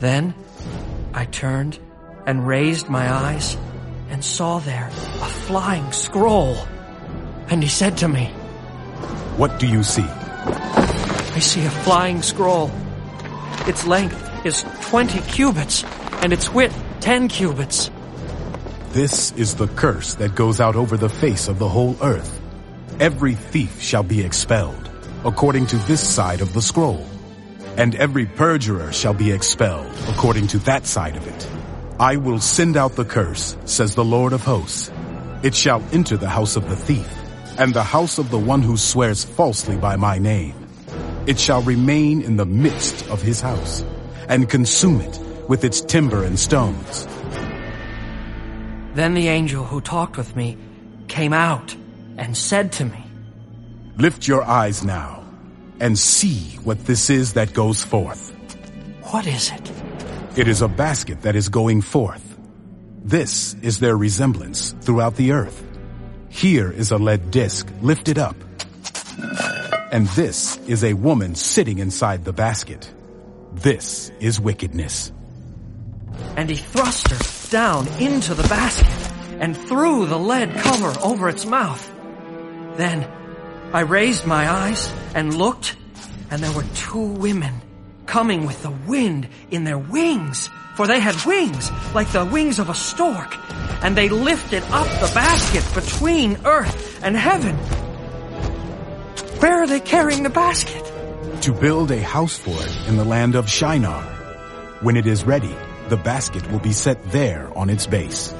Then I turned and raised my eyes and saw there a flying scroll. And he said to me, What do you see? I see a flying scroll. Its length is 20 cubits and its width 10 cubits. This is the curse that goes out over the face of the whole earth. Every thief shall be expelled, according to this side of the scroll. And every perjurer shall be expelled, according to that side of it. I will send out the curse, says the Lord of hosts. It shall enter the house of the thief, and the house of the one who swears falsely by my name. It shall remain in the midst of his house, and consume it with its timber and stones. Then the angel who talked with me came out and said to me, Lift your eyes now and see what this is that goes forth. What is it? It is a basket that is going forth. This is their resemblance throughout the earth. Here is a lead disc lifted up. And this is a woman sitting inside the basket. This is wickedness. And he thrust her down into the basket and threw the lead cover over its mouth. Then I raised my eyes and looked, and there were two women coming with the wind in their wings, for they had wings like the wings of a stork, and they lifted up the basket between earth and heaven. Where are they carrying the basket? To build a house for it in the land of Shinar. When it is ready, the basket will be set there on its base.